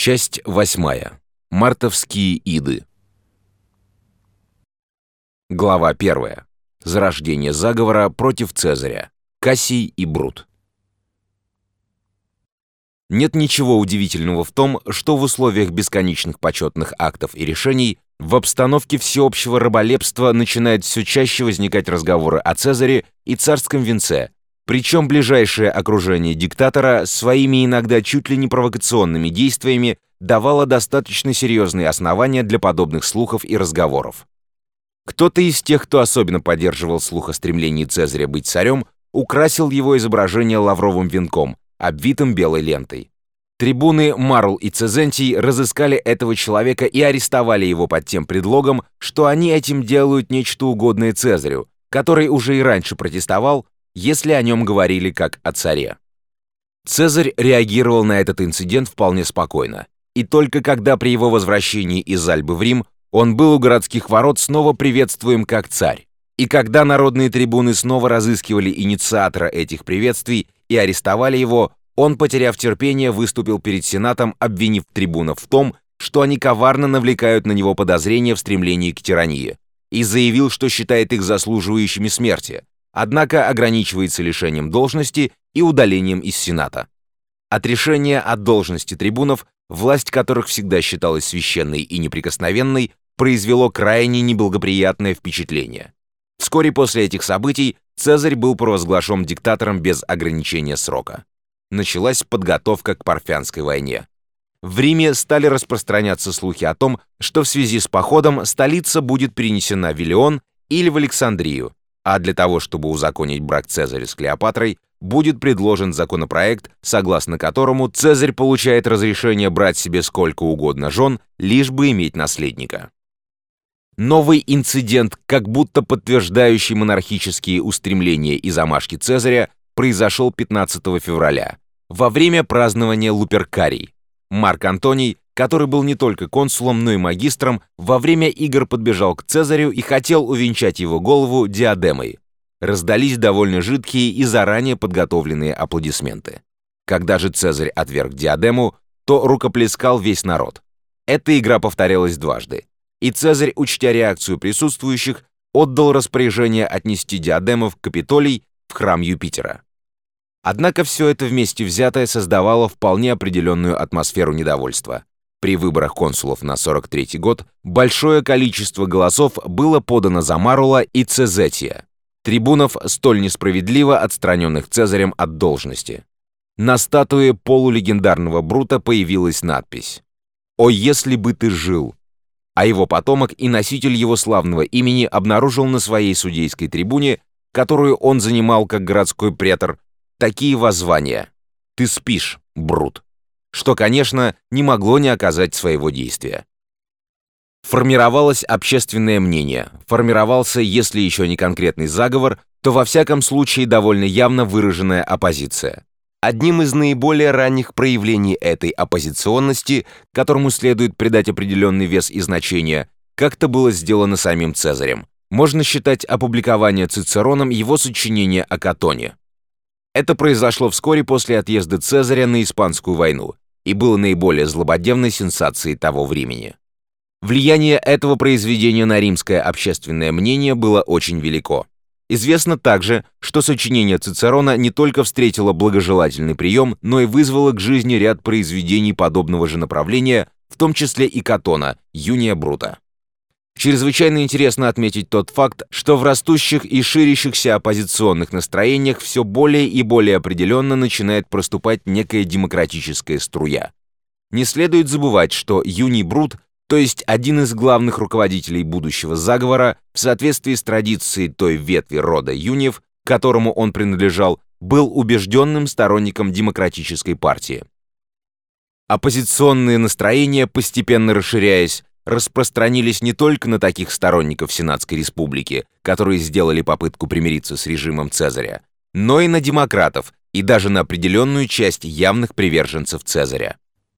Часть восьмая. Мартовские иды. Глава первая. Зарождение заговора против Цезаря. Кассий и Брут. Нет ничего удивительного в том, что в условиях бесконечных почетных актов и решений в обстановке всеобщего раболепства начинает все чаще возникать разговоры о Цезаре и царском венце, причем ближайшее окружение диктатора своими иногда чуть ли не провокационными действиями давало достаточно серьезные основания для подобных слухов и разговоров. Кто-то из тех, кто особенно поддерживал слух о стремлении Цезаря быть царем, украсил его изображение лавровым венком, обвитым белой лентой. Трибуны Марл и Цезентий разыскали этого человека и арестовали его под тем предлогом, что они этим делают нечто угодное Цезарю, который уже и раньше протестовал, если о нем говорили как о царе. Цезарь реагировал на этот инцидент вполне спокойно, и только когда при его возвращении из Альбы в Рим он был у городских ворот снова приветствуем как царь, и когда народные трибуны снова разыскивали инициатора этих приветствий и арестовали его, он, потеряв терпение, выступил перед Сенатом, обвинив трибунов в том, что они коварно навлекают на него подозрения в стремлении к тирании, и заявил, что считает их заслуживающими смерти, однако ограничивается лишением должности и удалением из Сената. От решения от должности трибунов, власть которых всегда считалась священной и неприкосновенной, произвело крайне неблагоприятное впечатление. Вскоре после этих событий Цезарь был провозглашен диктатором без ограничения срока. Началась подготовка к Парфянской войне. В Риме стали распространяться слухи о том, что в связи с походом столица будет перенесена в Виллион или в Александрию, а для того, чтобы узаконить брак Цезаря с Клеопатрой, будет предложен законопроект, согласно которому Цезарь получает разрешение брать себе сколько угодно жен, лишь бы иметь наследника. Новый инцидент, как будто подтверждающий монархические устремления и замашки Цезаря, произошел 15 февраля, во время празднования Луперкарий. Марк Антоний который был не только консулом, но и магистром, во время игр подбежал к Цезарю и хотел увенчать его голову диадемой. Раздались довольно жидкие и заранее подготовленные аплодисменты. Когда же Цезарь отверг диадему, то рукоплескал весь народ. Эта игра повторялась дважды. И Цезарь, учтя реакцию присутствующих, отдал распоряжение отнести диадему в Капитолий в храм Юпитера. Однако все это вместе взятое создавало вполне определенную атмосферу недовольства. При выборах консулов на 43 год большое количество голосов было подано за Марула и Цезетия, трибунов, столь несправедливо отстраненных Цезарем от должности. На статуе полулегендарного Брута появилась надпись «О, если бы ты жил!», а его потомок и носитель его славного имени обнаружил на своей судейской трибуне, которую он занимал как городской претор, такие воззвания «Ты спишь, Брут!» Что, конечно, не могло не оказать своего действия. Формировалось общественное мнение, формировался, если еще не конкретный заговор, то во всяком случае довольно явно выраженная оппозиция. Одним из наиболее ранних проявлений этой оппозиционности, которому следует придать определенный вес и значение, как-то было сделано самим Цезарем. Можно считать опубликование Цицероном его сочинения о Катоне. Это произошло вскоре после отъезда Цезаря на Испанскую войну и было наиболее злободневной сенсацией того времени. Влияние этого произведения на римское общественное мнение было очень велико. Известно также, что сочинение Цицерона не только встретило благожелательный прием, но и вызвало к жизни ряд произведений подобного же направления, в том числе и Катона, Юния Брута. Чрезвычайно интересно отметить тот факт, что в растущих и ширящихся оппозиционных настроениях все более и более определенно начинает проступать некая демократическая струя. Не следует забывать, что Юний Брут, то есть один из главных руководителей будущего заговора, в соответствии с традицией той ветви рода Юниев, которому он принадлежал, был убежденным сторонником демократической партии. Оппозиционные настроения, постепенно расширяясь, распространились не только на таких сторонников Сенатской республики, которые сделали попытку примириться с режимом Цезаря, но и на демократов и даже на определенную часть явных приверженцев Цезаря.